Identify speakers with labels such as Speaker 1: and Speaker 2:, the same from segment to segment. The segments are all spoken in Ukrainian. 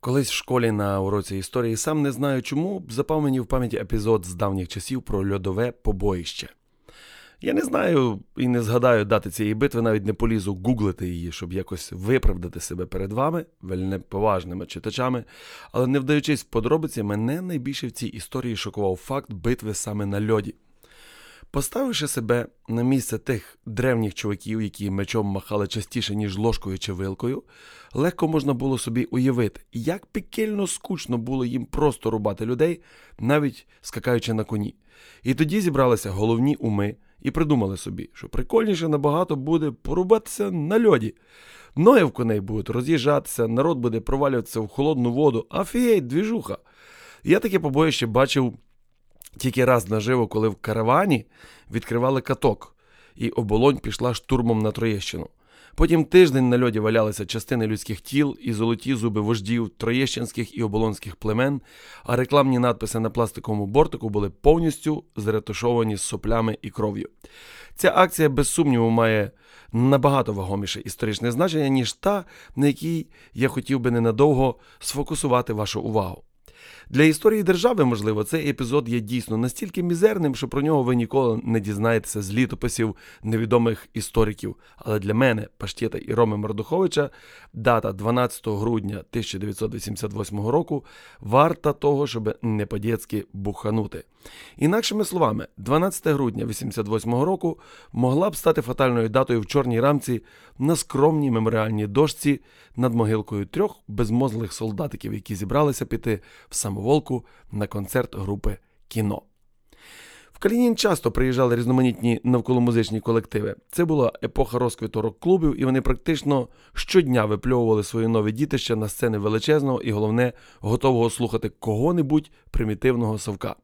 Speaker 1: Колись в школі на уроці історії сам не знаю чому запав мені в пам'яті епізод з давніх часів про льодове побоїще. Я не знаю і не згадаю дати цієї битви, навіть не полізу гуглити її, щоб якось виправдати себе перед вами, вельнеповажними читачами, але не вдаючись в подробиці, мене найбільше в цій історії шокував факт битви саме на льоді. Поставивши себе на місце тих древніх чуваків, які мечом махали частіше, ніж ложкою чи вилкою, легко можна було собі уявити, як пекельно скучно було їм просто рубати людей, навіть скакаючи на коні. І тоді зібралися головні уми і придумали собі, що прикольніше набагато буде порубатися на льоді. Ноги в коней будуть роз'їжджатися, народ буде провалюватися в холодну воду, афігеть, двіжуха. Я таке побоїще бачив тільки раз наживо, коли в каравані відкривали каток, і оболонь пішла штурмом на Троєщину. Потім тиждень на льоді валялися частини людських тіл і золоті зуби вождів троєщинських і оболонських племен, а рекламні надписи на пластиковому бортику були повністю зретушовані соплями і кров'ю. Ця акція, без сумніву, має набагато вагоміше історичне значення, ніж та, на якій я хотів би ненадовго сфокусувати вашу увагу. Для історії держави, можливо, цей епізод є дійсно настільки мізерним, що про нього ви ніколи не дізнаєтеся з літописів невідомих істориків. Але для мене, Паштєта і Роми Мордуховича, дата 12 грудня 1988 року варта того, щоб не по-дєцьки буханути. Інакшими словами, 12 грудня 1988 року могла б стати фатальною датою в чорній рамці на скромній меморіальній дошці над могилкою трьох безмозлих солдатиків, які зібралися піти в самоволку на концерт групи кіно. В Калінін часто приїжджали різноманітні навколомузичні колективи. Це була епоха розквіту рок-клубів, і вони практично щодня випльовували свої нові дітища на сцени величезного і, головне, готового слухати кого-небудь примітивного совка.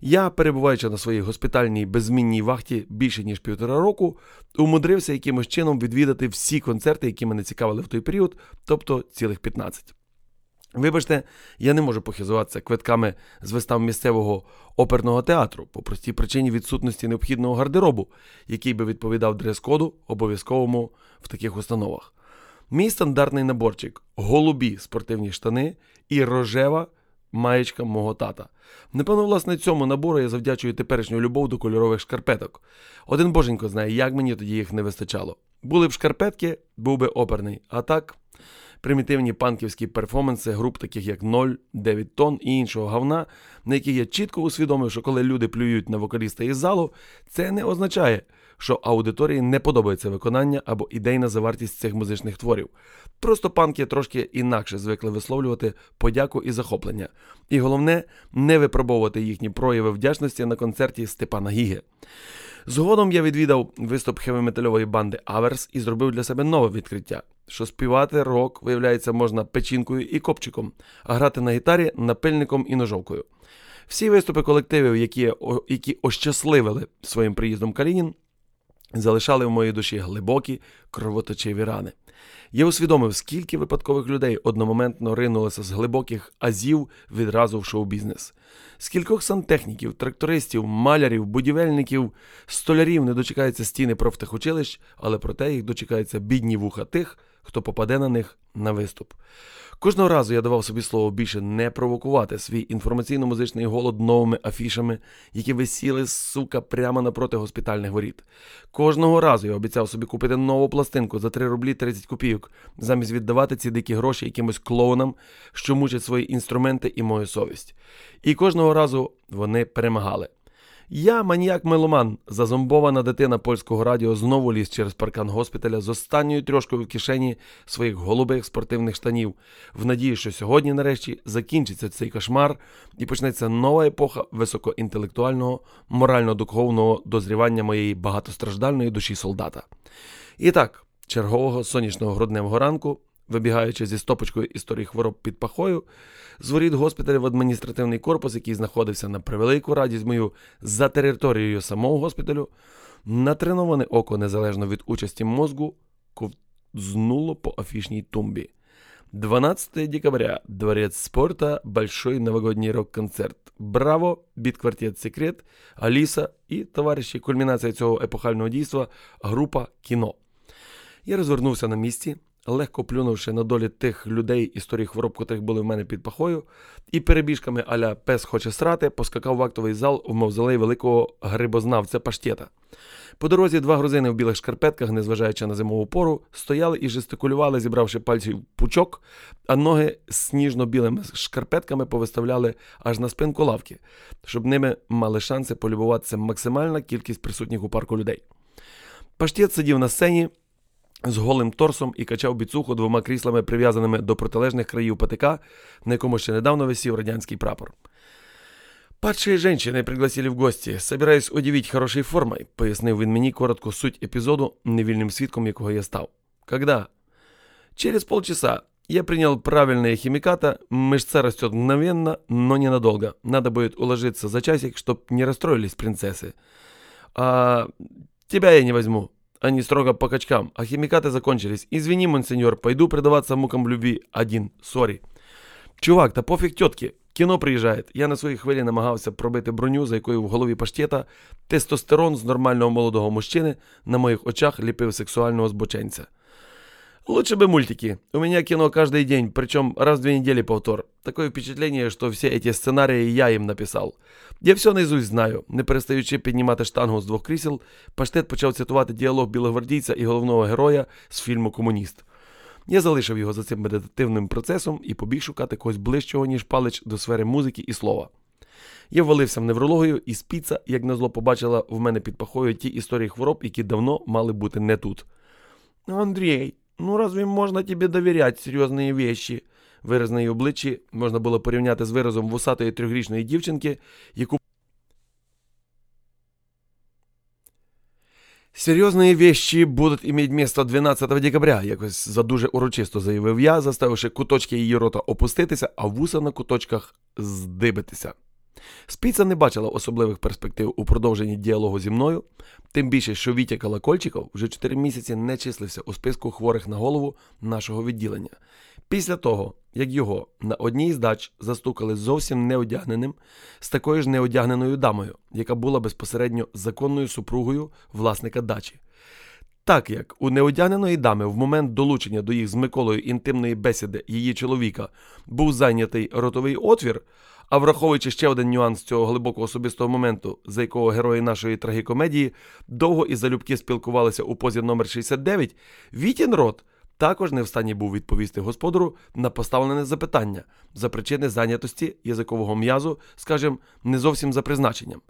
Speaker 1: Я, перебуваючи на своїй госпітальній беззмінній вахті більше ніж півтора року, умудрився якимось чином відвідати всі концерти, які мене цікавили в той період, тобто цілих 15. Вибачте, я не можу похизуватися квитками з вистав місцевого оперного театру по простій причині відсутності необхідного гардеробу, який би відповідав дрес-коду обов'язковому в таких установах. Мій стандартний наборчик голубі спортивні штани і рожева маєчка мого тата. Напевно, власне, цьому набору я завдячую теперішню любов до кольорових шкарпеток. Один боженько знає, як мені тоді їх не вистачало. Були б шкарпетки, був би оперний. А так, примітивні панківські перформанси груп, таких як Ноль, Девід Тон і іншого говна, на яких я чітко усвідомив, що коли люди плюють на вокаліста із залу, це не означає, що аудиторії не подобається виконання або ідейна завартість цих музичних творів. Просто панки трошки інакше звикли висловлювати подяку і захоплення. І головне, не випробовувати їхні прояви вдячності на концерті Степана Гіги. Згодом я відвідав виступ хеві-метальової банди Аверс і зробив для себе нове відкриття, що співати рок, виявляється, можна печінкою і копчиком, а грати на гітарі напильником і ножовкою. Всі виступи колективів, які які ощасливили своїм приїздом Калінін, залишали в моїй душі глибокі кровоточиві рани. Я усвідомив, скільки випадкових людей одномоментно ринулося з глибоких азів відразу в шоу-бізнес. Скількох сантехніків, трактористів, малярів, будівельників, столярів не дочекаються стіни профтехучилищ, але проте їх дочекаються бідні вуха тих, хто попаде на них на виступ. Кожного разу я давав собі слово більше не провокувати свій інформаційно-музичний голод новими афішами, які висіли, сука, прямо напроти госпітальних воріт. Кожного разу я обіцяв собі купити нову пластинку за 3 рублі 30 копійок, замість віддавати ці дикі гроші якимось клоунам, що мучать свої інструменти і мою совість. І кожного разу вони перемагали. Я, маніяк меломан, зазомбована дитина польського радіо, знову ліз через паркан госпіталя з останньою трьошкою в кишені своїх голубих спортивних штанів, в надії, що сьогодні, нарешті, закінчиться цей кошмар і почнеться нова епоха високоінтелектуального, морально-духовного дозрівання моєї багатостраждальної душі солдата. І так, чергового сонячного грудневого ранку вибігаючи зі стопочкою історії хвороб під пахою, з воріт госпіталя в адміністративний корпус, який знаходився на превелику радість мою за територією самого госпіталю, натреноване око незалежно від участі мозку ковзнуло по афішній тумбі. 12 декабря. Дворец спорта. Большой новогодний рок-концерт. Браво! Бітквартет Секрет, Аліса і товариші. Кульмінація цього епохального дійства група кіно. Я розвернувся на місці, легко плюнувши на долі тих людей, історії хвороб, котрих були в мене під пахою, і перебіжками аля пес хоче срати, поскакав в актовий зал в мавзолей великого грибознавця Паштєта. По дорозі два грузини в білих шкарпетках, незважаючи на зимову пору, стояли і жестикулювали, зібравши пальці в пучок, а ноги сніжно-білими шкарпетками повиставляли аж на спинку лавки, щоб ними мали шанси полюбуватися максимальна кількість присутніх у парку людей. Паштєт сидів на сцені з голим торсом і качав біцуху двома кріслами, прив'язаними до протилежних країв патика, на якому ще недавно висів радянський прапор. «Падшие женщины пригласили в гості. Собираюсь удивить хорошей формой», – пояснив він мені коротко суть епізоду, невільним свідком якого я став. «Когда?» «Через полчаса. Я принял правильные химикаты, мышца растет мгновенно, но ненадолго. Надо будет уложиться за часик, чтоб не расстроились принцессы. А тебя я не возьму. Они строго по качкам, а химикаты закончились. Извини, монсеньор, пойду предаваться мукам любви один. Sorry. Чувак, та пофіг тітки. Кіно приїжджає. Я на своїй хвилі намагався пробити броню, за якою в голові паштета тестостерон з нормального молодого мужчини на моїх очах ліпив сексуального збоченця. Лучше бы мультики. У меня кино каждый день, причем раз в две недели повтор. Такое впечатление, что все эти сценарии я им написал. Я все наизусть знаю. Не перестаючи піднімати штангу з двох крісел, паштет почав цитувати діалог білогвардійця і головного героя з фільму Комуніст. Я залишив його за цим медитативним процесом і побіг шукати когось ближчого, ніж палич до сфери музики і слова. Я ввалився в неврологію, і спіца, як назло, побачила в мене під пахою ті історії хвороб, які давно мали бути не тут. Андрій, ну разве можна тобі довіряти серйозні вещі? Вираз її обличчі можна було порівняти з виразом вусатої трьохрічної дівчинки, яку Серйозні вещи будуть иметь місто 12 декабря, якось задуже урочисто заявив я, заставивши куточки її рота опуститися, а вуса на куточках здибитися. Спіца не бачила особливих перспектив у продовженні діалогу зі мною, тим більше, що Вітя Колокольчиков вже 4 місяці не числився у списку хворих на голову нашого відділення. Після того, як його на одній з дач застукали зовсім неодягненим з такою ж неодягненою дамою, яка була безпосередньо законною супругою власника дачі. Так як у неодягненої дами в момент долучення до їх з Миколою інтимної бесіди її чоловіка був зайнятий ротовий отвір, а враховуючи ще один нюанс цього глибокого особистого моменту, за якого герої нашої трагікомедії довго і залюбки спілкувалися у позі номер 69, Вітін рот також не в стані був відповісти господару на поставлене запитання за причини зайнятості язикового м'язу, скажімо, не зовсім за призначенням.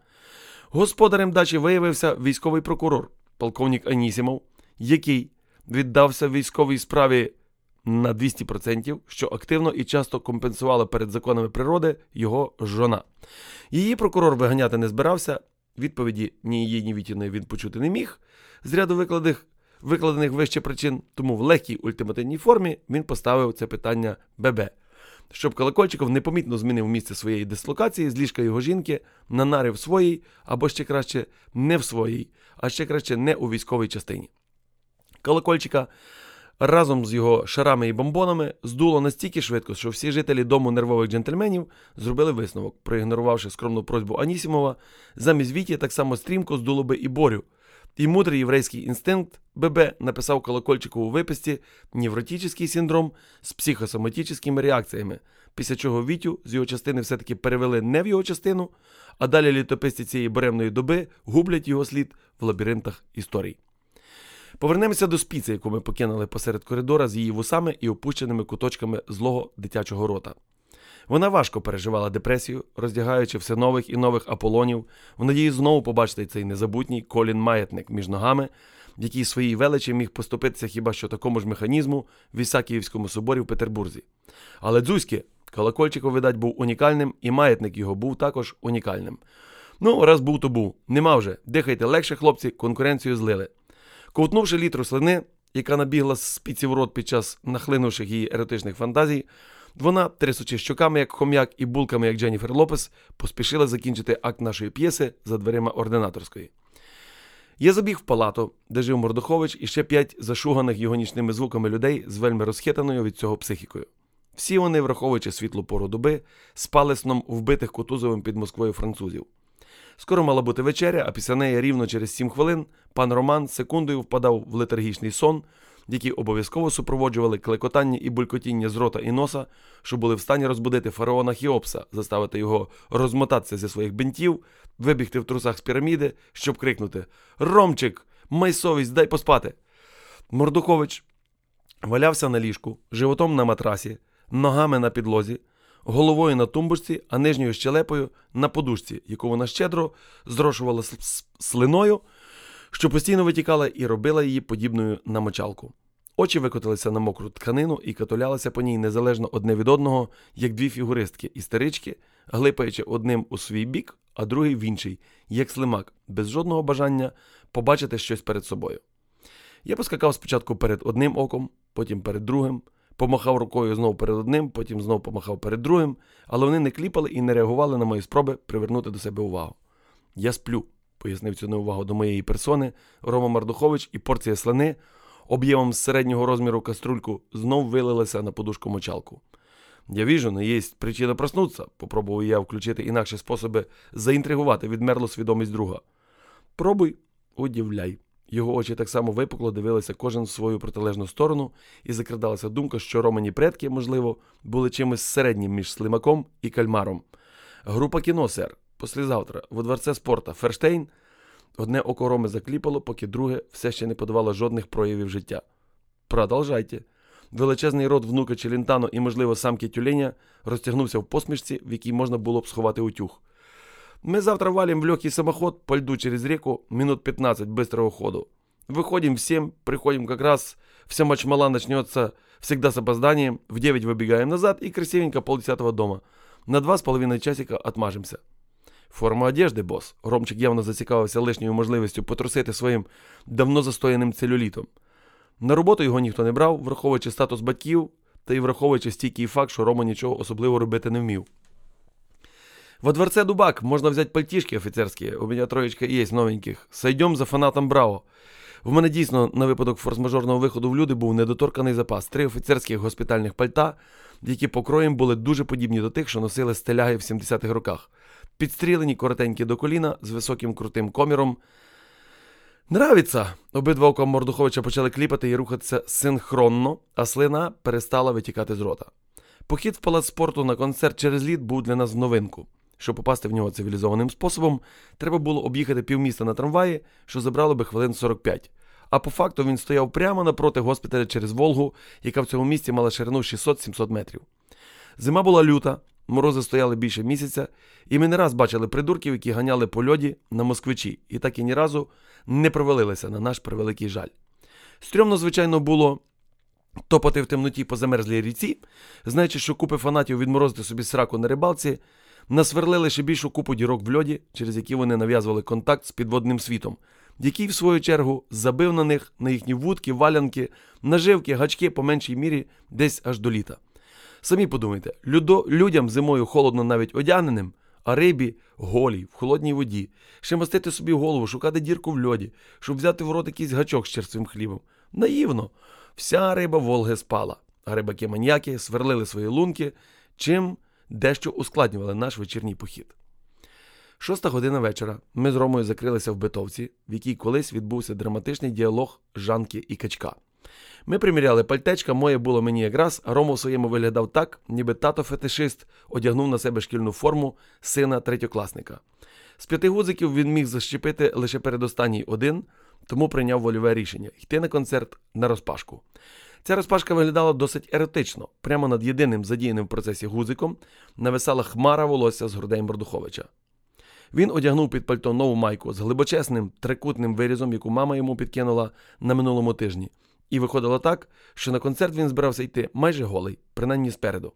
Speaker 1: Господарем дачі виявився військовий прокурор, полковник Анісімов, який віддався військовій справі на 200%, що активно і часто компенсувала перед законами природи його жона. Її прокурор виганяти не збирався, відповіді ні її, ні Вітіної він почути не міг. З ряду викладених, викладених вище причин, тому в легкій ультимативній формі він поставив це питання ББ. Щоб Колокольчиков непомітно змінив місце своєї дислокації з ліжка його жінки на нари в своїй, або ще краще не в своїй, а ще краще не у військовій частині. Колокольчика разом з його шарами і бомбонами здуло настільки швидко, що всі жителі дому нервових джентльменів зробили висновок, проігнорувавши скромну просьбу Анісімова, замість Віті так само стрімко здуло би і Борю. І мудрий єврейський інстинкт ББ написав колокольчику у виписці невротичний синдром з психосоматичними реакціями, після чого Вітю з його частини все-таки перевели не в його частину, а далі літописці цієї буремної доби гублять його слід в лабіринтах історій. Повернемося до спіци, яку ми покинули посеред коридора з її вусами і опущеними куточками злого дитячого рота. Вона важко переживала депресію, роздягаючи все нових і нових аполонів, в надії знову побачити цей незабутній колін маятник між ногами, в якій своїй величі міг поступитися хіба що такому ж механізму в Ісакіївському соборі в Петербурзі. Але Дзузьке колокольчиков, видать, був унікальним, і маятник його був також унікальним. Ну, раз був, то був. Нема вже. Дихайте легше, хлопці, конкуренцію злили. Ковтнувши літру слини, яка набігла з спіці в рот під час нахлинувших її еротичних фантазій, вона, трясучи щоками, як хом'як, і булками, як Дженніфер Лопес, поспішила закінчити акт нашої п'єси за дверима ординаторської. Я забіг в палату, де жив Мордохович і ще п'ять зашуганих його нічними звуками людей з вельми розхитаною від цього психікою. Всі вони, враховуючи світлу пору доби, спали сном вбитих Кутузовим під Москвою французів. Скоро мала бути вечеря, а після неї рівно через сім хвилин пан Роман секундою впадав в летаргічний сон, які обов'язково супроводжували клекотання і булькотіння з рота і носа, що були в стані розбудити фараона Хіопса, заставити його розмотатися зі своїх бинтів, вибігти в трусах з піраміди, щоб крикнути Ромчик, май совість, дай поспати. Мордукович валявся на ліжку, животом на матрасі, ногами на підлозі, головою на тумбочці, а нижньою щелепою на подушці, яку вона щедро зрошувала слиною, що постійно витікала і робила її подібною на мочалку. Очі викотилися на мокру тканину і катулялися по ній незалежно одне від одного, як дві фігуристки істерички, глипаючи одним у свій бік, а другий в інший, як слимак, без жодного бажання побачити щось перед собою. Я поскакав спочатку перед одним оком, потім перед другим, помахав рукою знов перед одним, потім знов помахав перед другим, але вони не кліпали і не реагували на мої спроби привернути до себе увагу. Я сплю, пояснив цю неувагу до моєї персони Рома Мардухович, і порція слини об'ємом середнього розміру каструльку знов вилилася на подушку мочалку. Я віжу, но є причина проснутися, попробував я включити інакші способи заінтригувати відмерлу свідомість друга. Пробуй, удивляй. Його очі так само випукло дивилися кожен в свою протилежну сторону, і закрадалася думка, що романі предки, можливо, були чимось середнім між слимаком і кальмаром. Група кіно, сер. Послізавтра, во дворце спорта, Ферштейн. Одне око Роми закліпало, поки друге все ще не подавало жодних проявів життя. Продовжайте. Величезний рот внука Челентано і, можливо, самки тюленя розтягнувся в посмішці, в якій можна було б сховати утюг. Мы завтра валим в легкий самоход по льду через реку минут 15 быстрого ходу. Выходим в 7, приходим как раз, вся мачмала начнется всегда с опозданием, в 9 выбегаем назад и красивенько полдесятого дома. На два с половиной часика отмажемся. Форма одежди, бос. Ромчик явно зацікавився лишньою можливістю потрусити своїм давно застояним целюлітом. На роботу його ніхто не брав, враховуючи статус батьків та й враховуючи стійкий факт, що Рома нічого особливо робити не вмів. Во дворце Дубак можно взять пальтишки офицерские. У меня троечка есть новеньких. Сойдем за фанатом Браво. В мене дійсно на випадок форс-мажорного виходу в люди був недоторканий запас. Три офіцерських госпітальних пальта, які покроєм були дуже подібні до тих, що носили стеляги в 70-х роках. Підстрілені, коротенькі до коліна, з високим крутим коміром. Нравиться! Обидва ока Мордуховича почали кліпати і рухатися синхронно, а слина перестала витікати з рота. Похід в палац спорту на концерт через лід був для нас новинку. Щоб попасти в нього цивілізованим способом, треба було об'їхати півміста на трамваї, що забрало би хвилин 45. А по факту він стояв прямо напроти госпіталя через Волгу, яка в цьому місті мала ширину 600-700 метрів. Зима була люта, морози стояли більше місяця, і ми не раз бачили придурків, які ганяли по льоді на москвичі, і так і ні разу не провалилися на наш превеликий жаль. Стрьомно, звичайно, було топати в темноті по замерзлій ріці, знаючи, що купи фанатів відморозити собі сраку на рибалці, насверлили ще більшу купу дірок в льоді, через які вони нав'язували контакт з підводним світом, який, в свою чергу, забив на них на їхні вудки, валянки, наживки, гачки по меншій мірі десь аж до літа. Самі подумайте, людо, людям зимою холодно навіть одягненим, а рибі голій, в холодній воді, ще мастити собі голову, шукати дірку в льоді, щоб взяти в рот якийсь гачок з черствим хлібом. Наївно. Вся риба Волги спала, а рибаки-маньяки сверлили свої лунки, чим дещо ускладнювали наш вечірній похід. Шоста година вечора. Ми з Ромою закрилися в битовці, в якій колись відбувся драматичний діалог Жанки і качка. Ми приміряли пальтечка, моє було мені якраз, а Рома в своєму виглядав так, ніби тато-фетишист одягнув на себе шкільну форму сина третьокласника. З п'яти гудзиків він міг защепити лише передостанній один, тому прийняв вольове рішення йти на концерт на розпашку. Ця розпашка виглядала досить еротично. Прямо над єдиним задіяним в процесі гудзиком нависала хмара волосся з грудей Мордуховича. Він одягнув під пальто нову майку з глибочесним трикутним вирізом, яку мама йому підкинула на минулому тижні. І виходило так, що на концерт він збирався йти майже голий, принаймні спереду.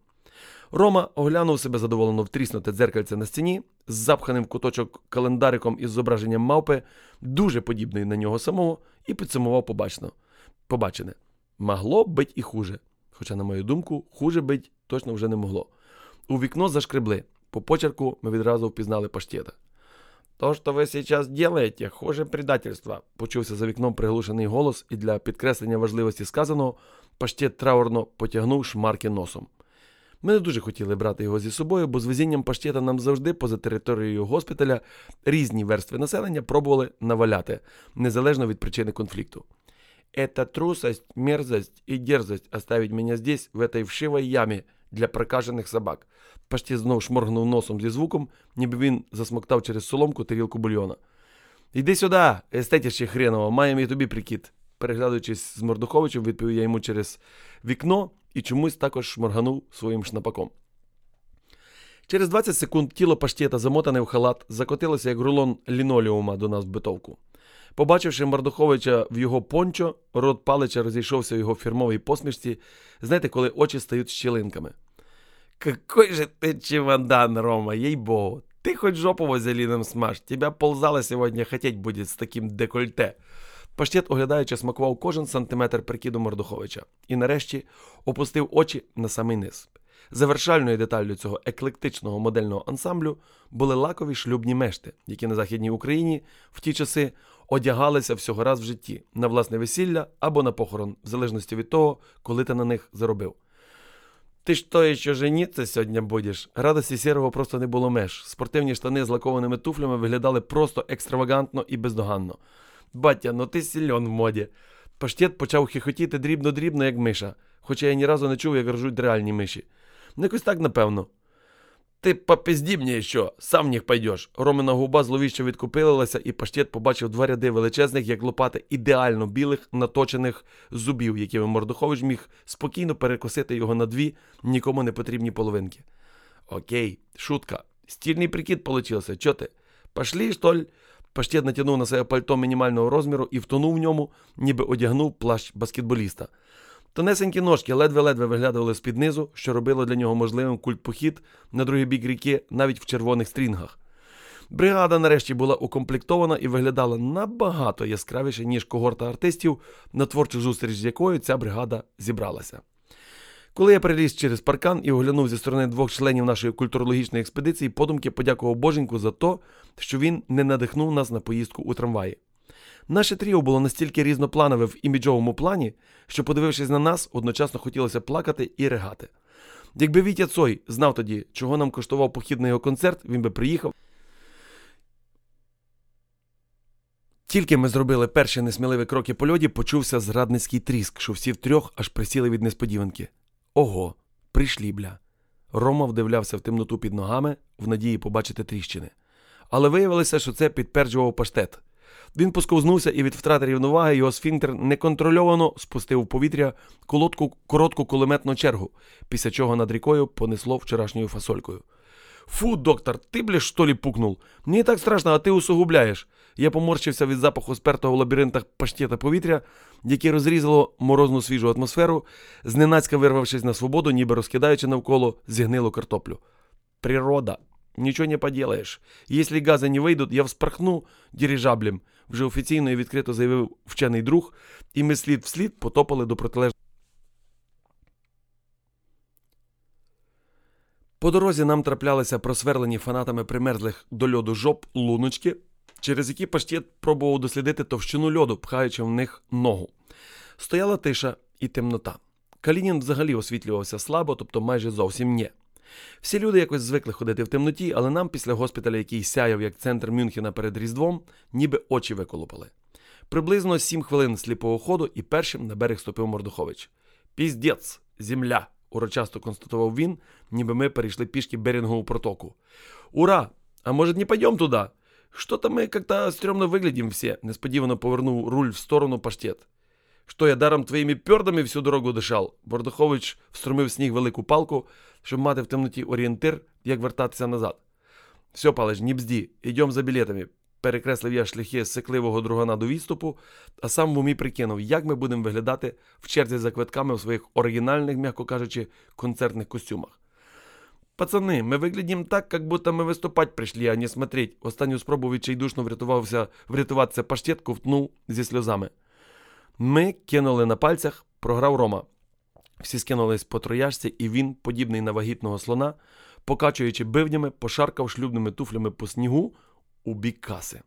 Speaker 1: Рома оглянув себе задоволено втріснуте дзеркальце на стіні з запханим в куточок календариком із зображенням мавпи, дуже подібний на нього самого, і підсумував побачено. побачене. Могло бить і хуже. Хоча, на мою думку, хуже бить точно вже не могло. У вікно зашкребли. По почерку ми відразу впізнали паштета. То, що ви зараз делаете, хуже предательства, почувся за вікном приглушений голос, і для підкреслення важливості сказаного паштет траурно потягнув шмарки носом. Ми не дуже хотіли брати його зі собою, бо з везінням паштета нам завжди поза територією госпіталя різні верстви населення пробували наваляти, незалежно від причини конфлікту. Это трусость, мерзость и дерзость оставить меня здесь, в этой вшивой яме для прокажених собак. Паштет знов шморгнув носом зі звуком, ніби він засмоктав через соломку тарілку бульйона. Іди сюди, естетіще хреново, маємо і тобі прикид. Переглядуючись з Мордуховичем, відповів я йому через вікно і чомусь також шморганув своїм шнапаком. Через 20 секунд тіло паштета, замотане в халат, закотилося як рулон лінолеума до нас в битовку. Побачивши Мордуховича в його пончо, рот палича розійшовся в його фірмовій посмішці, знаєте, коли очі стають щілинками. Какой же ты чемодан, Рома, ей-богу. Ты хоть жопу вазелином смажь, тебя ползало сегодня хотеть будет с таким декольте. Паштет, оглядаючи, смакував кожен сантиметр прикиду Мордуховича і нарешті опустив очі на самий низ. Завершальною деталлю цього еклектичного модельного ансамблю були лакові шлюбні мешти, які на Західній Україні в ті часи одягалися всього раз в житті на власне весілля або на похорон, в залежності від того, коли ти на них заробив. Ти що, ще жениться сьогодні будеш? Радості сірого просто не було меж. Спортивні штани з лакованими туфлями виглядали просто екстравагантно і бездоганно. Батя, ну ти сильон в моді. Паштет почав хихотіти дрібно-дрібно, як миша, хоча я ні разу не чув, як ржуть реальні миші. Ну якось так, напевно. Ти попизді мені що, сам в них пойдеш. Ромина губа зловіщо відкупилилася, і паштет побачив два ряди величезних, як лопати, ідеально білих, наточених зубів, якими Мордухович міг спокійно перекосити його на дві нікому не потрібні половинки. Окей, шутка. Стільний прикид получився, чо ти? Пошли, що ли? Паштет натягнув на себе пальто мінімального розміру і втонув в ньому, ніби одягнув плащ баскетболіста. Тонесенькі ножки ледве-ледве виглядували з-під низу, що робило для нього можливим культ-похід на другий бік ріки навіть в червоних стрінгах. Бригада нарешті була укомплектована і виглядала набагато яскравіше, ніж когорта артистів, на творчу зустріч з якою ця бригада зібралася. Коли я переліз через паркан і оглянув зі сторони двох членів нашої культурологічної експедиції, подумки подякував Боженьку за те, що він не надихнув нас на поїздку у трамваї. Наше тріо було настільки різнопланове в іміджовому плані, що, подивившись на нас, одночасно хотілося плакати і ригати. Якби Вітя Цой знав тоді, чого нам коштував похід на його концерт, він би приїхав. Тільки ми зробили перші несміливі кроки по льоді, почувся зрадницький тріск, що всі втрьох аж присіли від несподіванки. Ого, прийшлі, бля. Рома вдивлявся в темноту під ногами в надії побачити тріщини. Але виявилося, що це підтверджував паштет. Він посковзнувся і від втрати рівноваги його сфінктер неконтрольовано спустив у повітря колодку, коротку кулеметну чергу, після чого над рікою понесло вчорашньою фасолькою. Фу, доктор, ти, бля, що лі пукнув? Мені так страшно, а ти усугубляєш. Я поморщився від запаху спертого в лабіринтах паштета повітря, яке розрізало морозну свіжу атмосферу, зненацька вирвавшись на свободу, ніби розкидаючи навколо зігнилу картоплю. Природа. Нічого не поділаєш. Якщо гази не вийдуть, я вспорхну дирижаблем, вже офіційно і відкрито заявив вчений друг, і ми слід вслід потопали до протилежного. По дорозі нам траплялися просверлені фанатами примерзлих до льоду жоп луночки, через які паштет пробував дослідити товщину льоду, пхаючи в них ногу. Стояла тиша і темнота. Калінін взагалі освітлювався слабо, тобто майже зовсім ні. Всі люди якось звикли ходити в темноті, але нам після госпіталя, який сяяв як центр Мюнхена перед Різдвом, ніби очі виколупали. Приблизно сім хвилин сліпого ходу і першим на берег ступив Мордухович. Піздець, земля! урочасто констатував він, ніби ми перейшли пішки Берінгову протоку. Ура! А може, не пойдем туди? Что-то ми как-то стрёмно выглядим все, несподівано повернув руль в сторону паштет. Що я даром твоїми пьордами всю дорогу дишав? Бордухович встромив сніг велику палку, щоб мати в темноті орієнтир, як вертатися назад. Все, палич, не бзді, йдем за білетами. Перекреслив я шляхи сикливого другана до відступу, а сам в умі прикинув, як ми будемо виглядати в черзі за квитками в своїх оригінальних, м'яко кажучи, концертних костюмах. Пацани, ми виглядім так, як будто ми виступати прийшли, а не смотреть. Останню спробу відчайдушно врятувався врятуватися паштет, ковтнув зі сльозами. Ми кинули на пальцях, програв Рома. Всі скинулись по трояжці, і він, подібний на вагітного слона, покачуючи бивнями, пошаркав шлюбними туфлями по снігу у бік каси.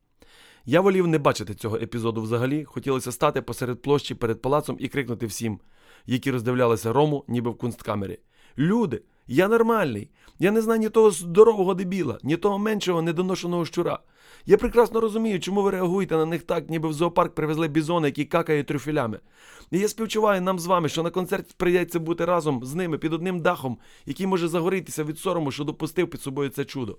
Speaker 1: Я волів не бачити цього епізоду взагалі, хотілося стати посеред площі перед палацом і крикнути всім, які роздивлялися Рому, ніби в кунсткамері. Люди, Я нормальний. Я не знаю ні того здорового дебіла, ні того меншого недоношеного щура. Я прекрасно розумію, чому ви реагуєте на них так, ніби в зоопарк привезли бізона, які какають трюфелями. І я співчуваю нам з вами, що на концерт прийдеться бути разом з ними під одним дахом, який може загорітися від сорому, що допустив під собою це чудо.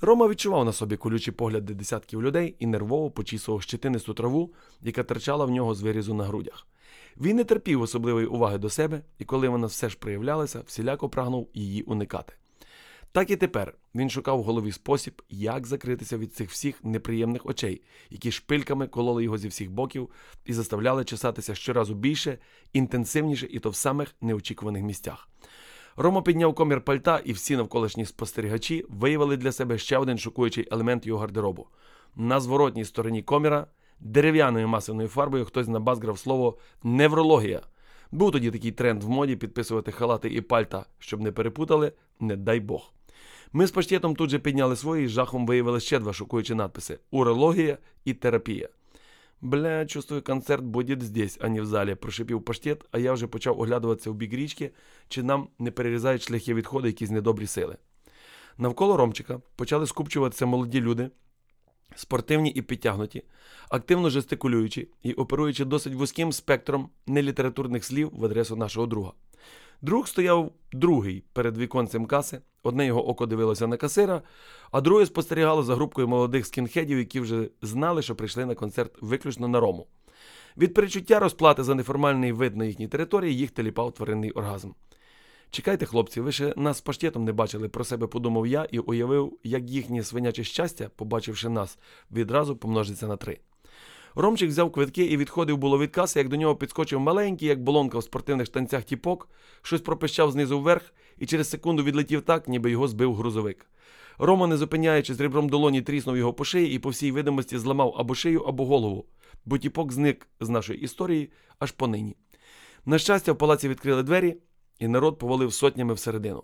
Speaker 1: Рома відчував на собі колючі погляди десятків людей і нервово почісував щетинисту траву, яка терчала в нього з вирізу на грудях. Він не терпів особливої уваги до себе, і коли вона все ж проявлялася, всіляко прагнув її уникати. Так і тепер він шукав в голові спосіб, як закритися від цих всіх неприємних очей, які шпильками кололи його зі всіх боків і заставляли чесатися щоразу більше, інтенсивніше і то в самих неочікуваних місцях. Рома підняв комір пальта, і всі навколишні спостерігачі виявили для себе ще один шокуючий елемент його гардеробу. На зворотній стороні коміра дерев'яною масивною фарбою хтось набазграв слово неврологія. Був тоді такий тренд в моді підписувати халати і пальта, щоб не перепутали, не дай Бог. Ми з паштетом тут же підняли свої і жахом виявили ще два шокуючі надписи: урологія і терапія. Бля, чувствую, концерт буде здесь, а не в залі, прошипів паштет, а я вже почав оглядуватися в бік річки, чи нам не перерізають шляхи відходу якісь недобрі сили. Навколо Ромчика почали скупчуватися молоді люди, спортивні і підтягнуті, активно жестикулюючи і оперуючи досить вузьким спектром нелітературних слів в адресу нашого друга. Друг стояв другий перед віконцем каси, одне його око дивилося на касира, а друге спостерігало за групкою молодих скінхедів, які вже знали, що прийшли на концерт виключно на рому. Від перечуття розплати за неформальний вид на їхній території їх теліпав тваринний оргазм. Чекайте, хлопці, ви ще нас з паштетом не бачили, про себе подумав я і уявив, як їхнє свиняче щастя, побачивши нас, відразу помножиться на три. Ромчик взяв квитки і відходив було від каси, як до нього підскочив маленький, як болонка в спортивних штанцях тіпок, щось пропищав знизу вверх і через секунду відлетів так, ніби його збив грузовик. Рома, не зупиняючись, ребром долоні тріснув його по шиї і по всій видимості зламав або шию, або голову, бо тіпок зник з нашої історії аж понині. На щастя, в палаці відкрили двері, і народ повалив сотнями всередину.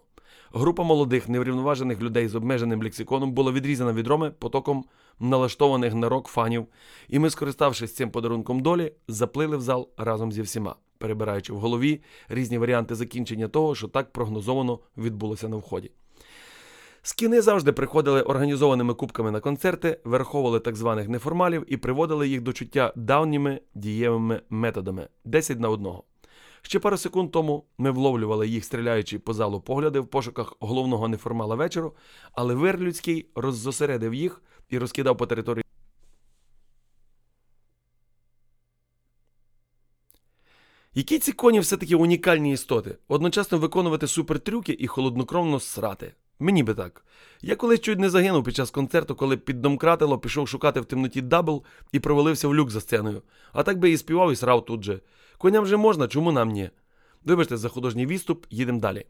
Speaker 1: Група молодих, неврівноважених людей з обмеженим лексиконом була відрізана від Роми потоком налаштованих на рок фанів, і ми, скориставшись цим подарунком долі, заплили в зал разом зі всіма, перебираючи в голові різні варіанти закінчення того, що так прогнозовано відбулося на вході. Скіни завжди приходили організованими кубками на концерти, верховували так званих неформалів і приводили їх до чуття давніми дієвими методами 10 на одного. Ще пару секунд тому ми вловлювали їх, стріляючи по залу погляди в пошуках головного неформала вечору, але вир людський роззосередив їх і розкидав по території. Які ці коні все-таки унікальні істоти, одночасно виконувати супертрюки і холоднокровно срати. Мені би так. Я колись чуть не загинув під час концерту, коли піддомкратило, пішов шукати в темноті дабл і провалився в люк за сценою. А так би і співав і срав тут же. Коням вже можна, чому нам ні? Вибачте за художній відступ, їдемо далі.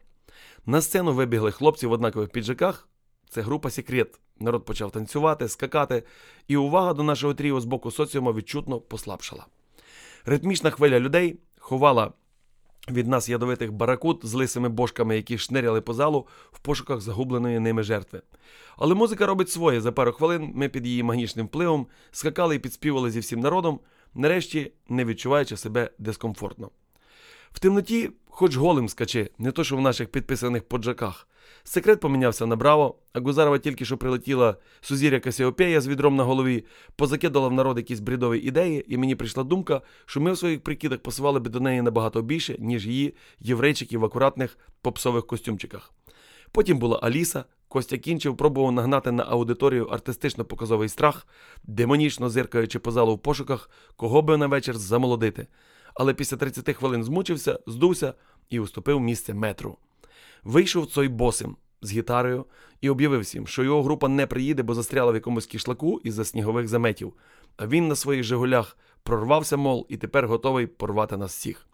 Speaker 1: На сцену вибігли хлопці в однакових піджаках. Це група секрет. Народ почав танцювати, скакати, і увага до нашого тріо з боку соціума відчутно послабшала. Ритмічна хвиля людей ховала від нас ядовитих баракут з лисими бошками, які шниряли по залу в пошуках загубленої ними жертви. Але музика робить своє. За пару хвилин ми під її магнічним впливом скакали і підспівали зі всім народом, нарешті не відчуваючи себе дискомфортно. В темноті, хоч голим скачи, не то що в наших підписаних поджаках. Секрет помінявся на браво, а Гузарова тільки що прилетіла Сузір'я Касіопея з відром на голові, позакидала в народ якісь брідові ідеї, і мені прийшла думка, що ми в своїх прикидах посували би до неї набагато більше, ніж її єврейчики в акуратних попсових костюмчиках. Потім була Аліса, Костя Кінчев пробував нагнати на аудиторію артистично показовий страх, демонічно зиркаючи по залу в пошуках, кого би на вечір замолодити. Але після 30 хвилин змучився, здувся і уступив місце метру. Вийшов цей босим з гітарою і об'явив всім, що його група не приїде, бо застряла в якомусь кішлаку із-за снігових заметів. А він на своїх Жигулях прорвався, мол, і тепер готовий порвати нас всіх.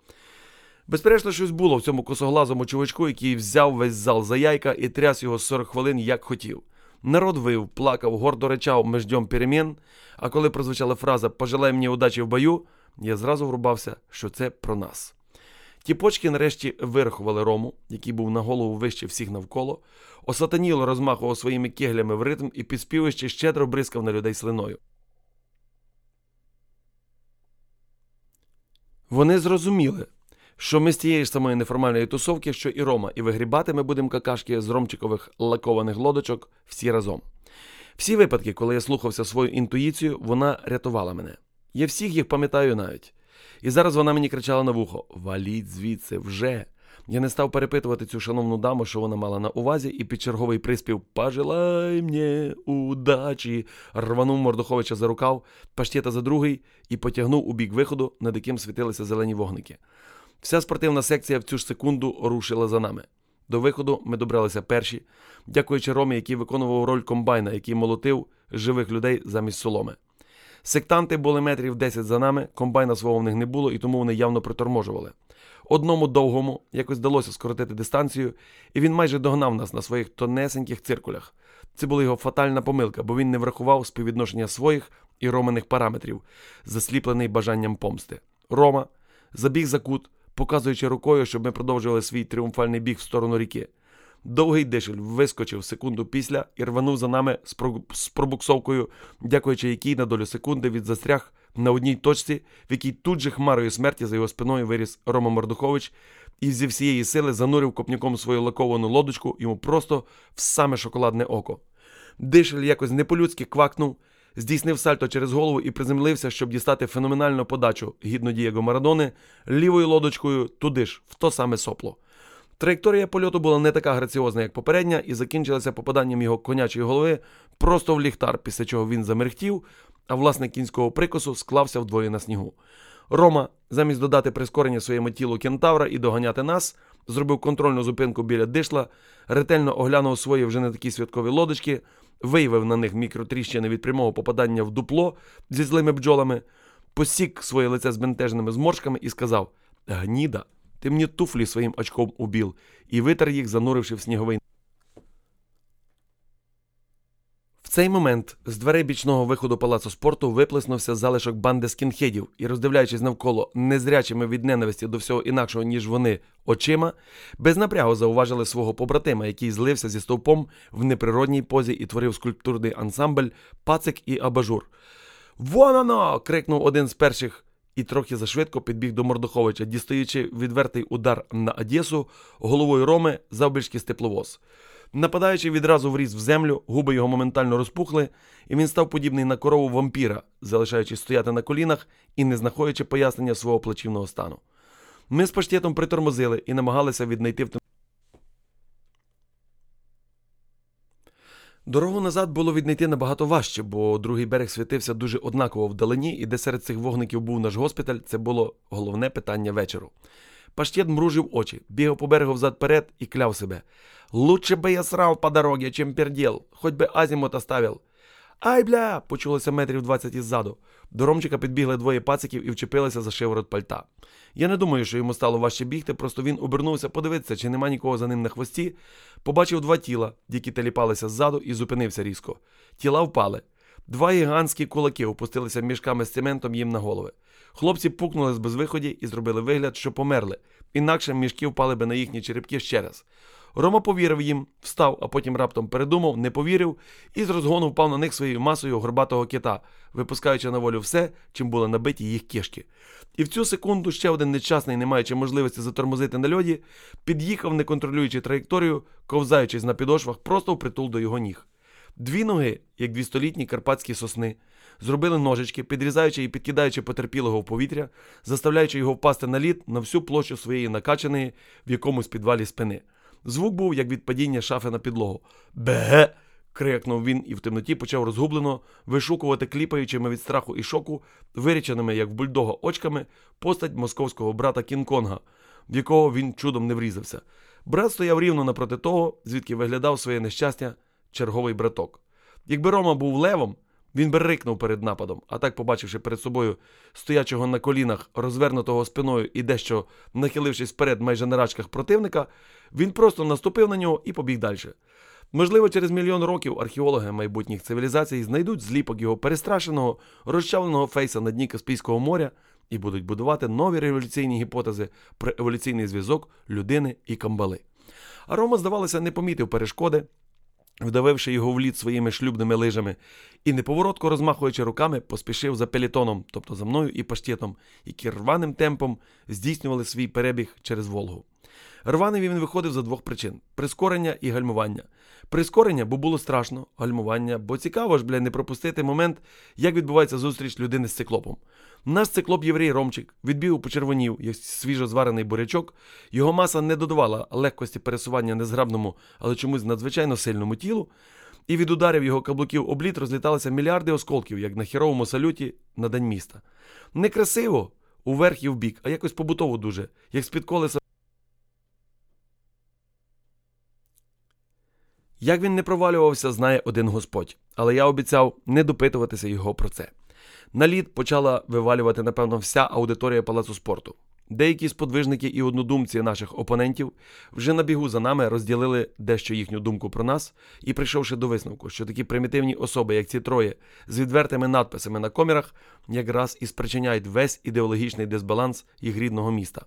Speaker 1: Безперечно, щось було в цьому косоглазому чувачку, який взяв весь зал за яйка і тряс його 40 хвилин, як хотів. Народ вив, плакав, гордо речав ми ждем перемін, а коли прозвучала фраза Пожелай мені удачі в бою, я зразу врубався, що це про нас. Ті почки нарешті вирахували рому, який був на голову вище всіх навколо, осатаніло розмахував своїми кеглями в ритм і підспівуючи щедро бризкав на людей слиною. Вони зрозуміли, що ми з тієї ж самої неформальної тусовки, що і Рома, і вигрібати ми будемо какашки з ромчикових лакованих лодочок всі разом. Всі випадки, коли я слухався свою інтуїцію, вона рятувала мене. Я всіх їх пам'ятаю навіть. І зараз вона мені кричала на вухо: Валіть звідси вже. Я не став перепитувати цю шановну даму, що вона мала на увазі, і під черговий приспів «Пожелай мені удачі рванув Мордоховича за рукав, паштєта за другий і потягнув у бік виходу, над яким світилися зелені вогники. Вся спортивна секція в цю ж секунду рушила за нами. До виходу ми добралися перші, дякуючи Ромі, який виконував роль комбайна, який молотив живих людей замість соломи. Сектанти були метрів 10 за нами, комбайна свого в них не було, і тому вони явно приторможували. Одному довгому якось вдалося скоротити дистанцію, і він майже догнав нас на своїх тонесеньких циркулях. Це була його фатальна помилка, бо він не врахував співвідношення своїх і романих параметрів, засліплений бажанням помсти. Рома забіг за кут, показуючи рукою, щоб ми продовжували свій тріумфальний біг в сторону ріки. Довгий дишель вискочив секунду після і рванув за нами з, про... з пробуксовкою, дякуючи якій на долю секунди від застряг на одній точці, в якій тут же хмарою смерті за його спиною виріс Рома Мордухович і зі всієї сили занурив копняком свою лаковану лодочку йому просто в саме шоколадне око. Дишель якось не по-людськи квакнув, здійснив сальто через голову і приземлився, щоб дістати феноменальну подачу гідно Дієго Марадони лівою лодочкою туди ж, в то саме сопло. Траєкторія польоту була не така граціозна, як попередня, і закінчилася попаданням його конячої голови просто в ліхтар, після чого він замерхтів, а власник кінського прикосу склався вдвоє на снігу. Рома, замість додати прискорення своєму тілу кентавра і доганяти нас, зробив контрольну зупинку біля дишла, ретельно оглянув свої вже не такі святкові лодочки, виявив на них мікротріщини від прямого попадання в дупло зі злими бджолами, посік своє лице збентеженими зморшками і сказав: Гніда, ти мені туфлі своїм очком убіл, і витер їх, зануривши в сніговий. В цей момент з дверей бічного виходу палацу спорту виплеснувся залишок банди скінхедів і, роздивляючись навколо незрячими від ненависті до всього інакшого, ніж вони, очима, без напрягу зауважили свого побратима, який злився зі стовпом в неприродній позі і творив скульптурний ансамбль, пацик і абажур. Вон оно! крикнув один з перших і трохи зашвидко підбіг до Мордоховича, дістаючи відвертий удар на Одесу головою Роми завбільшки з тепловоз. Нападаючи відразу вріз в землю, губи його моментально розпухли, і він став подібний на корову вампіра, залишаючись стояти на колінах і не знаходячи пояснення свого плачівного стану. Ми з паштетом притормозили і намагалися віднайти в Дорогу назад було віднайти набагато важче, бо другий берег світився дуже однаково вдалині, і де серед цих вогників був наш госпіталь, це було головне питання вечору. Паштет мружив очі, бігав по берегу взад-перед і кляв себе. Лучше би я срав по дорогі, чим перділ, хоч би азімут оставив. Ай бля! почулося метрів двадцять іззаду. До Ромчика підбігли двоє пациків і вчепилися за шиворот пальта. Я не думаю, що йому стало важче бігти, просто він обернувся подивитися, чи нема нікого за ним на хвості, побачив два тіла, які теліпалися ззаду, і зупинився різко. Тіла впали. Два гігантські кулаки опустилися мішками з цементом їм на голови. Хлопці пукнули з безвиході і зробили вигляд, що померли, інакше мішки впали би на їхні черепки ще раз. Рома повірив їм, встав, а потім раптом передумав, не повірив і з розгону впав на них своєю масою горбатого кита, випускаючи на волю все, чим були набиті їх кишки. І в цю секунду ще один нещасний, не маючи можливості затормозити на льоді, під'їхав, не контролюючи траєкторію, ковзаючись на підошвах, просто впритул до його ніг. Дві ноги, як дві столітні карпатські сосни, зробили ножички, підрізаючи і підкидаючи потерпілого в повітря, заставляючи його впасти на лід на всю площу своєї накачаної в якомусь підвалі спини. Звук був, як від падіння шафи на підлогу. Бе. крикнув він і в темноті почав розгублено вишукувати кліпаючими від страху і шоку, виріченими, як в бульдога, очками, постать московського брата Кінг-Конга, в якого він чудом не врізався. Брат стояв рівно напроти того, звідки виглядав своє нещастя черговий браток. Якби Рома був левом, він би рикнув перед нападом, а так, побачивши перед собою стоячого на колінах, розвернутого спиною і дещо нахилившись вперед майже на рачках противника, він просто наступив на нього і побіг далі. Можливо, через мільйон років археологи майбутніх цивілізацій знайдуть зліпок його перестрашеного, розчавленого фейса на дні Каспійського моря і будуть будувати нові революційні гіпотези про еволюційний зв'язок людини і камбали. А Рома, здавалося, не помітив перешкоди вдавивши його в лід своїми шлюбними лижами, і неповоротко розмахуючи руками, поспішив за пелітоном, тобто за мною і паштетом, які рваним темпом здійснювали свій перебіг через Волгу. Рваний він виходив за двох причин: прискорення і гальмування. Прискорення, бо було страшно, гальмування, бо цікаво ж, бля, не пропустити момент, як відбувається зустріч людини з циклопом. Наш циклоп єврей Ромчик відбів почервонів, як свіжо зварений бурячок. Його маса не додавала легкості пересування незграбному, але чомусь надзвичайно сильному тілу. І від ударів його каблуків обліт розліталися мільярди осколків, як на хіровому салюті на день міста. Некрасиво, уверх і вбік, а якось побутово дуже, як з-під колеса. Як він не провалювався, знає один Господь, але я обіцяв не допитуватися його про це. На лід почала вивалювати, напевно, вся аудиторія палацу спорту. Деякі сподвижники і однодумці наших опонентів вже на бігу за нами розділили дещо їхню думку про нас і, прийшовши до висновку, що такі примітивні особи, як ці троє, з відвертими надписами на комірах, якраз і спричиняють весь ідеологічний дисбаланс їх рідного міста.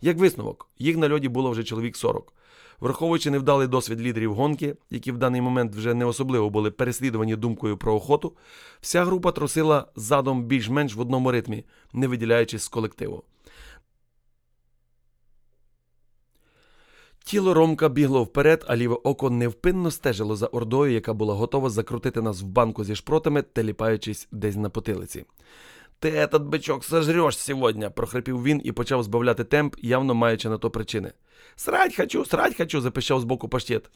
Speaker 1: Як висновок, їх на льоді було вже чоловік 40. Враховуючи невдалий досвід лідерів гонки, які в даний момент вже не особливо були переслідувані думкою про охоту, вся група трусила задом більш-менш в одному ритмі, не виділяючись з колективу. Тіло Ромка бігло вперед, а ліве око невпинно стежило за ордою, яка була готова закрутити нас в банку зі шпротами, теліпаючись десь на потилиці. Ти этот бичок сожреш сьогодні, прохрипів він і почав збавляти темп, явно маючи на то причини. Срать хочу, срать хочу, запищав збоку паштет.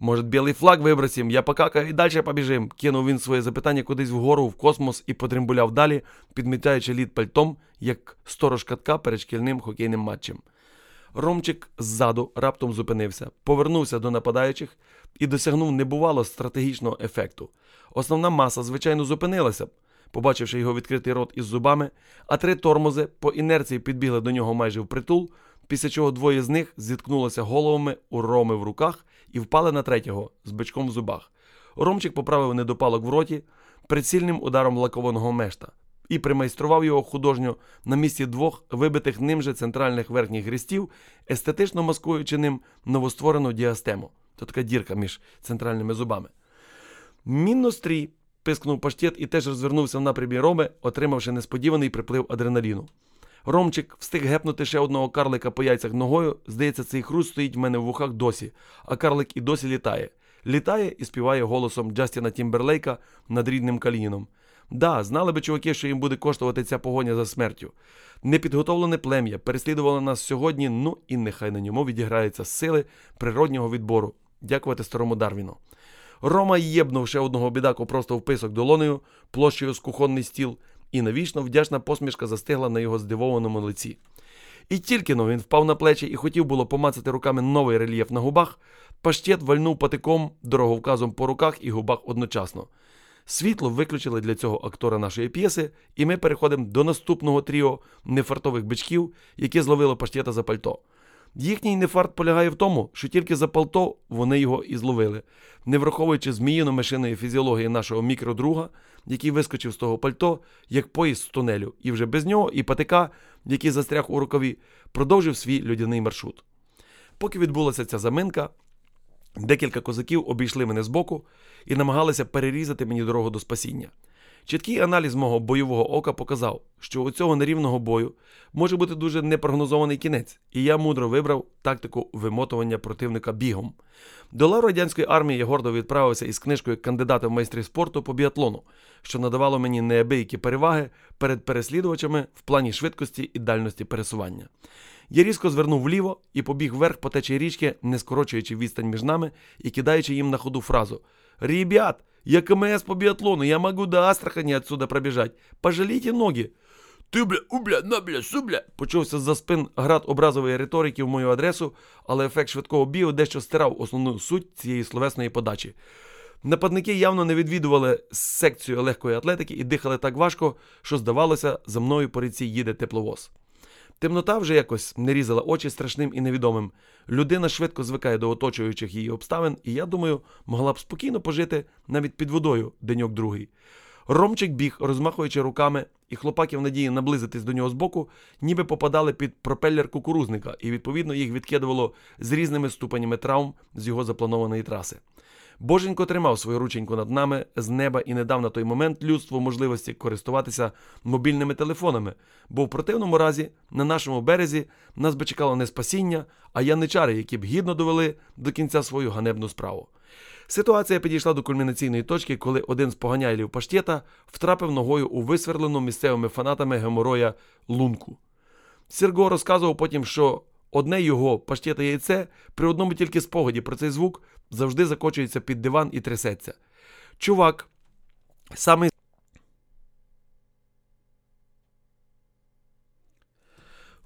Speaker 1: Може, білий флаг вибросім, я покакаю і далі побіжим. Кинув він своє запитання кудись вгору, в космос і подримбуляв далі, підмітаючи лід пальтом, як сторож катка перед шкільним хокейним матчем. Ромчик ззаду раптом зупинився, повернувся до нападаючих і досягнув небувало стратегічного ефекту. Основна маса, звичайно, зупинилася б, побачивши його відкритий рот із зубами, а три тормози по інерції підбігли до нього майже впритул, після чого двоє з них зіткнулися головами у роми в руках і впали на третього з бичком в зубах. Ромчик поправив недопалок в роті прицільним ударом лакованого мешта і примайстрував його художньо на місці двох вибитих ним же центральних верхніх хрестів, естетично маскуючи ним новостворену діастему. То така дірка між центральними зубами. Міннострій пискнув паштет і теж розвернувся в напрямі Роми, отримавши несподіваний приплив адреналіну. Ромчик встиг гепнути ще одного карлика по яйцях ногою. Здається, цей хруст стоїть в мене в вухах досі, а карлик і досі літає. Літає і співає голосом Джастіна Тімберлейка над рідним калініном. Да, знали би чуваки, що їм буде коштувати ця погоня за смертю. Непідготовлене плем'я переслідувало нас сьогодні, ну і нехай на ньому відіграються сили природнього відбору. Дякувати старому Дарвіну. Рома єбнув ще одного бідаку просто в писок долонею, площею з кухонний стіл, і навічно вдячна посмішка застигла на його здивованому лиці. І тільки но він впав на плечі і хотів було помацати руками новий рельєф на губах, паштет вальнув патиком дороговказом по руках і губах одночасно. Світло виключили для цього актора нашої п'єси, і ми переходимо до наступного тріо нефартових бичків, яке зловило паштета за пальто. Їхній нефарт полягає в тому, що тільки за пальто вони його і зловили, не враховуючи зміїно машинної фізіології нашого мікродруга, який вискочив з того пальто, як поїзд з тунелю, і вже без нього, і патика, який застряг у рукаві, продовжив свій людяний маршрут. Поки відбулася ця заминка, декілька козаків обійшли мене збоку і намагалися перерізати мені дорогу до спасіння. Чіткий аналіз мого бойового ока показав, що у цього нерівного бою може бути дуже непрогнозований кінець, і я мудро вибрав тактику вимотування противника бігом. До лав радянської армії я гордо відправився із книжкою кандидата в майстри спорту по біатлону, що надавало мені неабиякі переваги перед переслідувачами в плані швидкості і дальності пересування. Я різко звернув вліво і побіг вверх по течії річки, не скорочуючи відстань між нами і кидаючи їм на ходу фразу «Ребят, я КМС по биатлону, я могу до Астрахани отсюда пробіжать. Пожалійте ноги. Ти, бля, убля, на, бля, субля. Почувся за спин град образової риторики в мою адресу, але ефект швидкого бігу дещо стирав основну суть цієї словесної подачі. Нападники явно не відвідували секцію легкої атлетики і дихали так важко, що здавалося, за мною по ріці їде тепловоз. Темнота вже якось не різала очі страшним і невідомим. Людина швидко звикає до оточуючих її обставин, і я думаю, могла б спокійно пожити навіть під водою деньок другий. Ромчик біг, розмахуючи руками, і хлопаків надії наблизитись до нього збоку, ніби попадали під пропеллер кукурузника, і відповідно їх відкидувало з різними ступенями травм з його запланованої траси. Боженько тримав свою рученьку над нами з неба і не дав на той момент людству можливості користуватися мобільними телефонами, бо в противному разі на нашому березі нас би чекало не спасіння, а яничари, які б гідно довели до кінця свою ганебну справу. Ситуація підійшла до кульмінаційної точки, коли один з поганяйлів паштєта втрапив ногою у висверлену місцевими фанатами гемороя лунку. Серго розказував потім, що одне його паштєта яйце при одному тільки спогаді про цей звук завжди закочується під диван і трясеться. Чувак, саме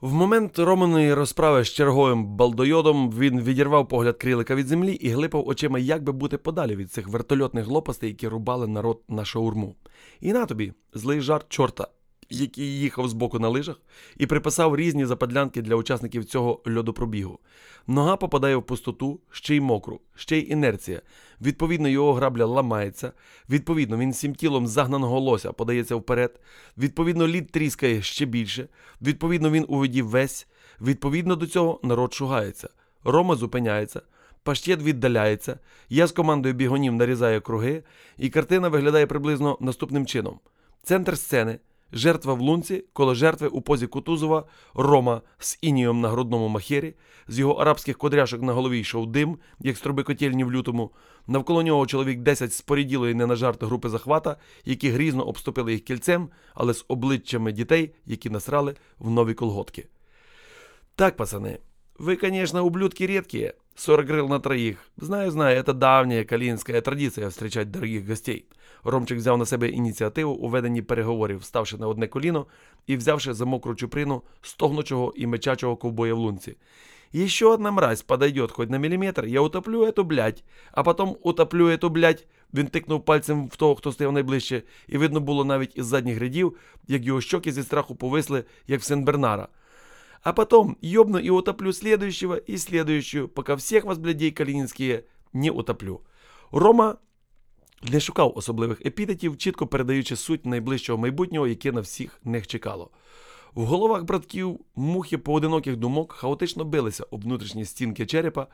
Speaker 1: В момент Романої розправи з черговим балдойодом він відірвав погляд крилика від землі і глипав очима, як би бути подалі від цих вертольотних лопастей, які рубали народ на шаурму. І на тобі злий жарт чорта, який їхав збоку на лижах, і приписав різні западлянки для учасників цього льодопробігу. Нога попадає в пустоту, ще й мокру, ще й інерція. Відповідно, його грабля ламається. Відповідно, він всім тілом загнаного лося подається вперед. Відповідно, лід тріскає ще більше. Відповідно, він у воді весь. Відповідно до цього народ шугається. Рома зупиняється. Паштєт віддаляється. Я з командою бігунів нарізаю круги, і картина виглядає приблизно наступним чином: центр сцени. Жертва в лунці, коло жертви у позі Кутузова, Рома з інієм на грудному махері, з його арабських кудряшок на голові йшов дим, як строби котельні в лютому. Навколо нього чоловік 10 з поріділої не на жарт групи захвата, які грізно обступили їх кільцем, але з обличчями дітей, які насрали в нові колготки. Так, пацаны, вы, конечно, ублюдки редкие. 40 грил на троих. Знаю, знаю, это давняя калинская традиция встречать дорогих гостей. Ромчик взяв на себе ініціативу у веденні переговорів, ставши на одне коліно і взявши за мокру чуприну стогнучого і мечачого ковбоя в лунці. Еще одна мразь подойдет хоть на міліметр, я утоплю эту блядь, а потом утоплю эту блядь. Він тикнув пальцем в того, хто стояв найближче, і видно було навіть із задніх рядів, як його щоки зі страху повисли, як в Сен-Бернара. А потом ёбну и утоплю следующего и следующую, пока всех вас, блядей, калининские, не утоплю. Рома не шукав особливих епітетів, чітко передаючи суть найближчого майбутнього, яке на всіх них чекало. В головах братків мухи поодиноких думок хаотично билися об внутрішні стінки черепа.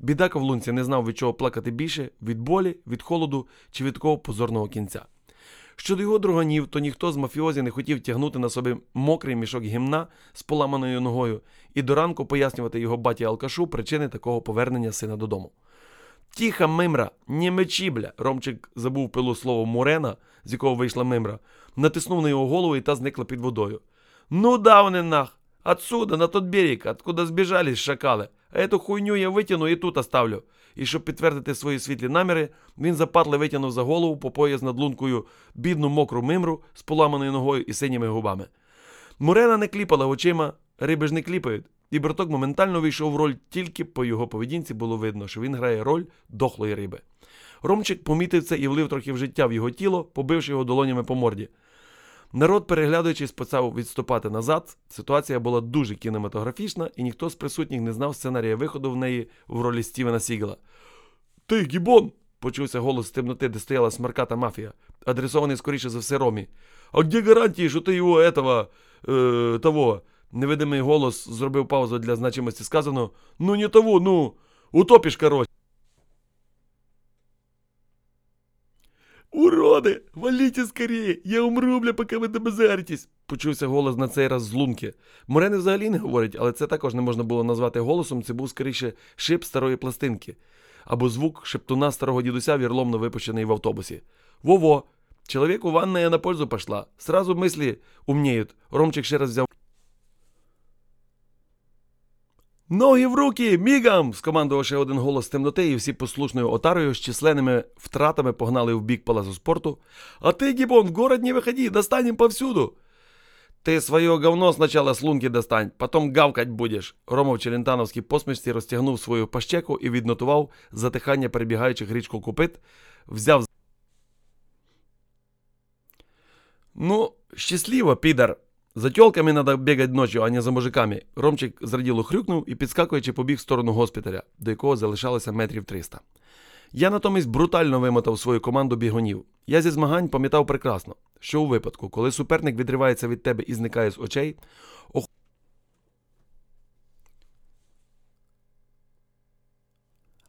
Speaker 1: Бідака в лунці не знав, від чого плакати більше від болі, від холоду чи від такого позорного кінця. Щодо його друганів, то ніхто з мафіозі не хотів тягнути на собі мокрий мішок гімна з поламаною ногою і до ранку пояснювати його баті Алкашу причини такого повернення сина додому. Тіха мимра, не мечі, бля. Ромчик забув пилу слово Мурена, з якого вийшла мимра, натиснув на його голову і та зникла під водою. Ну да вони нах! Отсюда, на тот берег, откуда збіжались шакали. А эту хуйню я витягну і тут оставлю. І щоб підтвердити свої світлі наміри, він запатли витягнув за голову по пояс над лункою бідну мокру мимру з поламаною ногою і синіми губами. Мурена не кліпала очима, риби ж не кліпають, і браток моментально вийшов в роль, тільки по його поведінці було видно, що він грає роль дохлої риби. Ромчик помітив це і влив трохи в життя в його тіло, побивши його долонями по морді. Народ, переглядаючись, почав відступати назад. Ситуація була дуже кінематографічна, і ніхто з присутніх не знав сценарія виходу в неї в ролі Стівена Сігела. Ти, гібон! почувся голос з темноти, де стояла смерката мафія, адресований скоріше за все Ромі. А де гарантії, що ти його этого, е, того? Невидимий голос зробив паузу для значимості сказано. Ну не того, ну, утопиш, короче. Уроди! Валите скорее! Я умру, бля, поки ви добазаритесь! Почувся голос на цей раз з лунки. Морени взагалі не говорять, але це також не можна було назвати голосом, це був скоріше шип старої пластинки. Або звук шептуна старого дідуся, вірломно випущений в автобусі. Во-во! Человеку ванная на пользу пошла. Сразу мысли умнеют. Ромчик ще раз взяв. Ноги в руки! Мігам! скомандував ще один голос темноти, і всі послушною отарою з численними втратами погнали в бік палацу спорту. А ти, Гібон, в город не виходи, достанем повсюду. Ти своє говно спочатку з лунки достань, потім гавкать будеш. Рома в челентановській посмішці розтягнув свою пащеку і віднотував затихання перебігаючих річку купит, взяв. Ну, щасливо, підар. За тілками треба бігати ночі, а не за мужиками. Ромчик зраділо хрюкнув і, підскакуючи, побіг в сторону госпіталя, до якого залишалося метрів 300. Я натомість брутально вимотав свою команду бігунів. Я зі змагань пам'ятав прекрасно, що у випадку, коли суперник відривається від тебе і зникає з очей,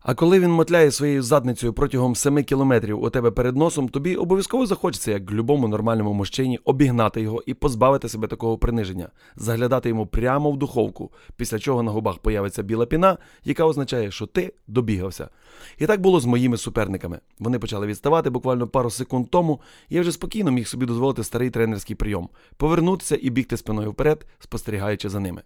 Speaker 1: А коли він мотляє своєю задницею протягом 7 кілометрів у тебе перед носом, тобі обов'язково захочеться, як любому нормальному мужчині, обігнати його і позбавити себе такого приниження, заглядати йому прямо в духовку, після чого на губах появиться біла піна, яка означає, що ти добігався. І так було з моїми суперниками. Вони почали відставати буквально пару секунд тому, я вже спокійно міг собі дозволити старий тренерський прийом повернутися і бігти спиною вперед, спостерігаючи за ними.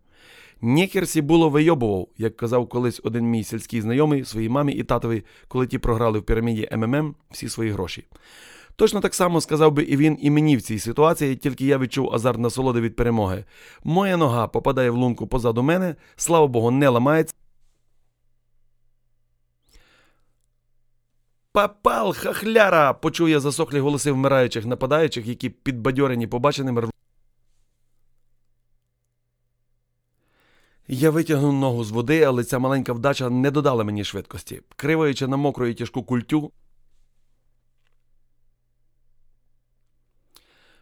Speaker 1: Нєхерсі було вийобував, як казав колись один мій сільський знайомий своїй мамі і татові, коли ті програли в піраміді МММ всі свої гроші. Точно так само сказав би і він, і мені в цій ситуації, тільки я відчув азарт насолоди від перемоги. Моя нога попадає в лунку позаду мене, слава Богу, не ламається. Попал, хахляра! почув я засохлі голоси вмираючих нападаючих, які підбадьорені побаченим рв... Я витягнув ногу з води, але ця маленька вдача не додала мені швидкості. Криваючи на мокру і тяжку культю.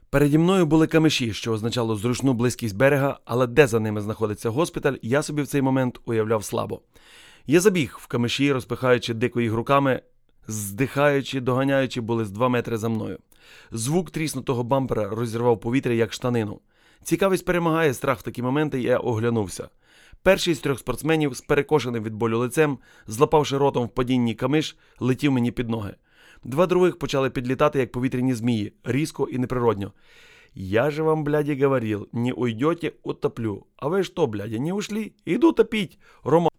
Speaker 1: Переді мною були камиші, що означало зручну близькість берега, але де за ними знаходиться госпіталь, я собі в цей момент уявляв слабо. Я забіг в камиші, розпихаючи дико їх руками, здихаючи, доганяючи, були з два метри за мною. Звук тріснутого бампера розірвав повітря як штанину. Цікавість перемагає страх в такі моменти, і я оглянувся. Перший з трьох спортсменів, з перекошеним від болю лицем, злапавши ротом в падінні камиш, летів мені під ноги. Два других почали підлітати, як повітряні змії, різко і неприродньо. Я же вам, бляді, говорил, не уйдете, утоплю. А ви ж то, бляді, не ушли? Іду топіть. Рома...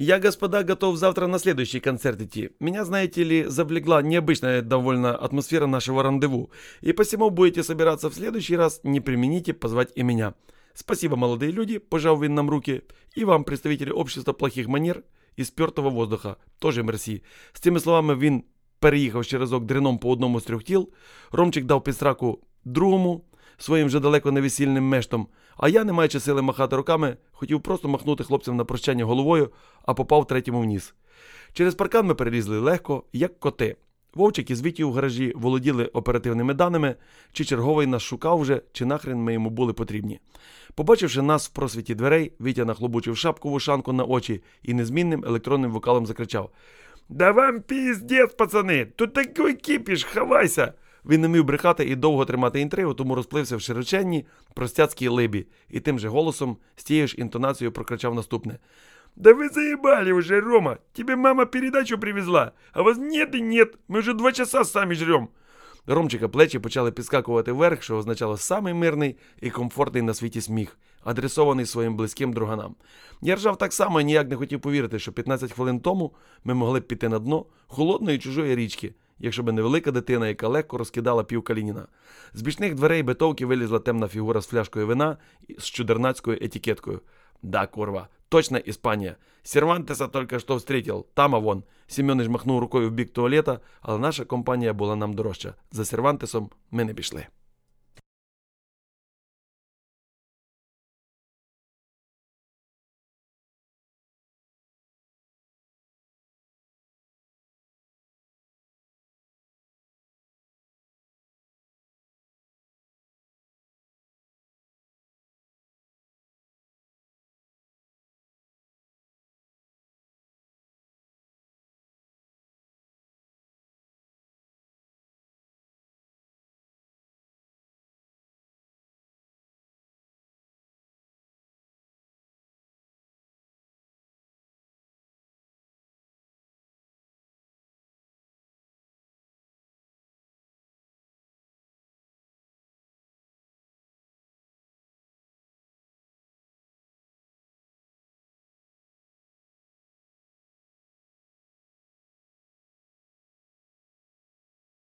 Speaker 1: Я, господа, готов завтра на следующий концерт идти. Меня, знаете ли, завлекла необычная довольно атмосфера нашего рандеву. И посему будете собираться в следующий раз, не примените позвать и меня. Спасибо, молодые люди, пожал він нам руки. И вам, представители общества плохих манер і спертого воздуха, тоже мерсі. З цими словами він переїхав ще разок дрином по одному з трьох тіл. Ромчик дав підсраку другому, своїм вже далеко невесільним мештом. А я, не маючи сили махати руками, хотів просто махнути хлопцям на прощання головою, а попав третьому вниз. Через паркан ми перелізли легко, як коти. Вовчик і Вітію в гаражі володіли оперативними даними, чи черговий нас шукав вже, чи нахрен ми йому були потрібні. Побачивши нас в просвіті дверей, Вітя нахлобучив шапку вушанку на очі і незмінним електронним вокалом закричав: Да вам піздець, пацани! Тут такий кіпіш, хавайся! Він не міг брехати і довго тримати інтригу, тому розплився в широченній, простяцькій либі, і тим же голосом, з тією ж інтонацією прокричав наступне. Да вы заебали уже, Рома! Тебе мама передачу привезла, а вас нет и нет, мы уже два часа самі жрем. Ромчика плечі почали підскакувати вверх, що означало самий мирний і комфортний на світі сміх, адресований своїм близьким друганам. Я ржав так само і ніяк не хотів повірити, що 15 хвилин тому ми могли піти на дно холодної чужої річки, якщо б невелика дитина, яка легко розкидала пів калініна. З бічних дверей бетовки вилізла темна фігура з фляшкою вина з чудернацькою етикеткою. Да, курва, точно Іспанія. Сервантеса тільки що встретил, там а вон. Сімьонич махнув рукою в бік туалета, але наша компанія була нам дорожча. За Сервантесом ми не пішли.